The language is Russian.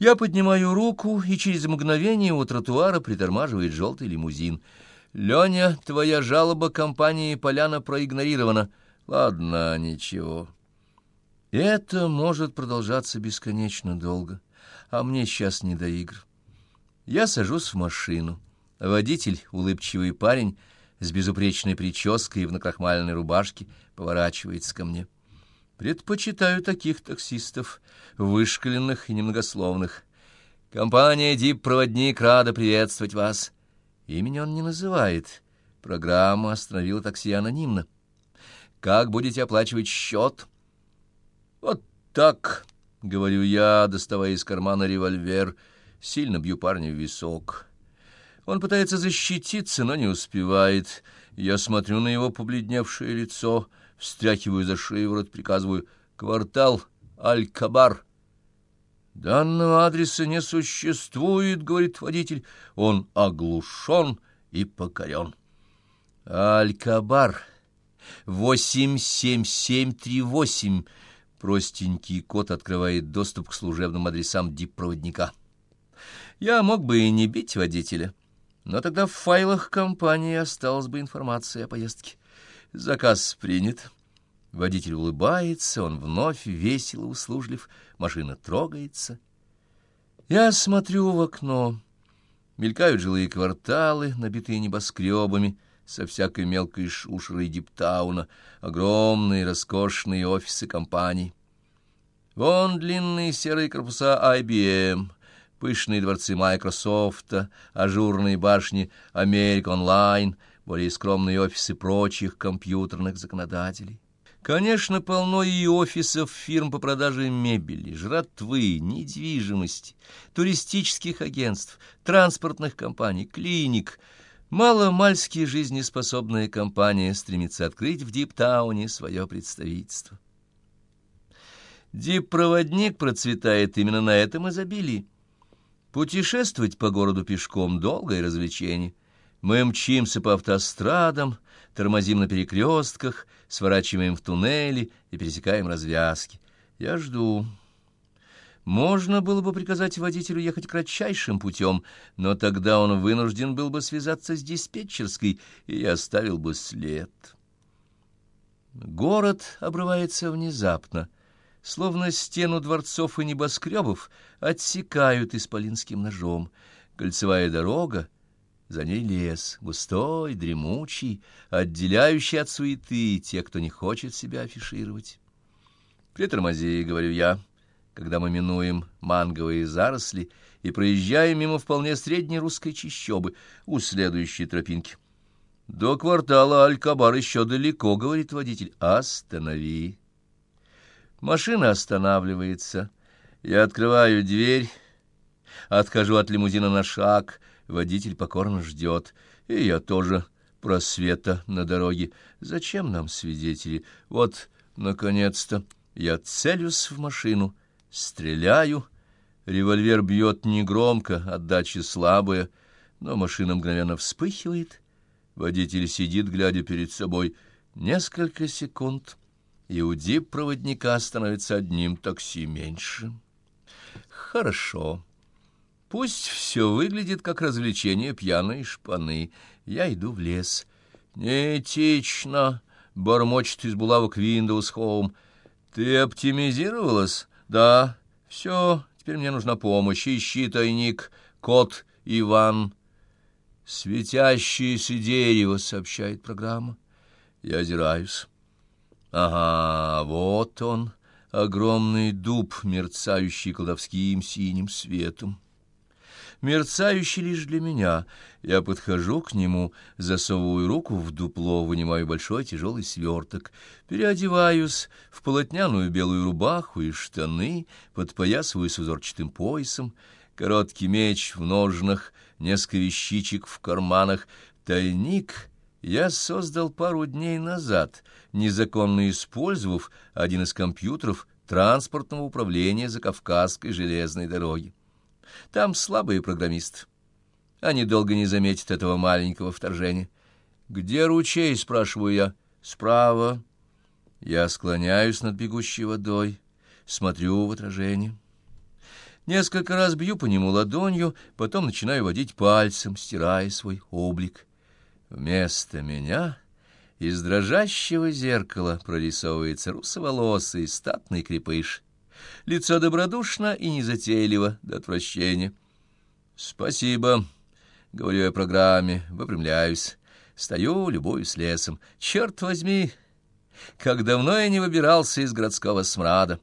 Я поднимаю руку, и через мгновение у тротуара притормаживает желтый лимузин. «Леня, твоя жалоба компании «Поляна» проигнорирована». Ладно, ничего. Это может продолжаться бесконечно долго, а мне сейчас не до игр. Я сажусь в машину. Водитель, улыбчивый парень, с безупречной прической и в накрахмаленной рубашке, поворачивается ко мне. Предпочитаю таких таксистов, вышкаленных и немногословных. Компания «Дип-проводник» рада приветствовать вас. Имени он не называет. Программа остановила такси анонимно. Как будете оплачивать счет? Вот так, — говорю я, доставая из кармана револьвер, сильно бью парня в висок. Он пытается защититься, но не успевает. Я смотрю на его побледневшее лицо — встряхиваю за шиворот, приказываю «Квартал Аль-Кабар». «Данного адреса не существует», — говорит водитель. «Он оглушен и покорен». «Аль-Кабар, 87738». Простенький код открывает доступ к служебным адресам диппроводника. Я мог бы и не бить водителя, но тогда в файлах компании осталась бы информация о поездке. Заказ принят. Водитель улыбается, он вновь весело услужлив, машина трогается. Я смотрю в окно. Мелькают жилые кварталы, набитые небоскребами, со всякой мелкой шушерой диптауна, огромные роскошные офисы компаний. Вон длинные серые корпуса IBM, пышные дворцы Microsoft, ажурные башни America Online — более скромные офисы прочих компьютерных законодателей. Конечно, полно и офисов фирм по продаже мебели, жратвы, недвижимости, туристических агентств, транспортных компаний, клиник. Маломальски жизнеспособная компания стремится открыть в Диптауне свое представительство. Дип-проводник процветает именно на этом изобилии. Путешествовать по городу пешком — долгое развлечение. Мы мчимся по автострадам, тормозим на перекрестках, сворачиваем в туннели и пересекаем развязки. Я жду. Можно было бы приказать водителю ехать кратчайшим путем, но тогда он вынужден был бы связаться с диспетчерской, и оставил бы след. Город обрывается внезапно, словно стену дворцов и небоскребов отсекают исполинским ножом. Кольцевая дорога — за ней лес, густой, дремучий, отделяющий от суеты тех, кто не хочет себя афишировать. «Притормози», — говорю я, когда мы минуем манговые заросли и проезжаем мимо вполне средней русской чащобы у следующей тропинки. «До квартала Алькабар еще далеко», — говорит водитель. «Останови». Машина останавливается. Я открываю дверь, отхожу от лимузина на шаг — Водитель покорно ждет, и я тоже просвета на дороге. Зачем нам свидетели? Вот, наконец-то, я целюсь в машину, стреляю. Револьвер бьет негромко, отдача слабая, но машина мгновенно вспыхивает. Водитель сидит, глядя перед собой, несколько секунд, и у дип-проводника становится одним такси меньше. Хорошо. Пусть все выглядит как развлечение пьяной шпаны. Я иду в лес. Неэтично, бормочет из булавок Windows Home. Ты оптимизировалась? Да. Все, теперь мне нужна помощь. Ищи тайник. Кот Иван. Светящееся дерево, сообщает программа. Я озираюсь. Ага, вот он, огромный дуб, мерцающий колдовским синим светом мерцающий лишь для меня. Я подхожу к нему, засовываю руку в дупло, вынимаю большой тяжелый сверток, переодеваюсь в полотняную белую рубаху и штаны, подпоясываюсь узорчатым поясом, короткий меч в ножнах, несколько вещичек в карманах, тайник — я создал пару дней назад, незаконно использовав один из компьютеров транспортного управления Закавказской железной дороги. Там слабые программисты. Они долго не заметят этого маленького вторжения. «Где ручей?» — спрашиваю я. «Справа». Я склоняюсь над бегущей водой, смотрю в отражение. Несколько раз бью по нему ладонью, потом начинаю водить пальцем, стирая свой облик. Вместо меня из дрожащего зеркала прорисовывается русоволосый статный крепыш. Лицо добродушно и незатейливо до отвращения. «Спасибо», — говорю я программе, выпрямляюсь. Стою, любуюсь лесом. Черт возьми, как давно я не выбирался из городского смрада.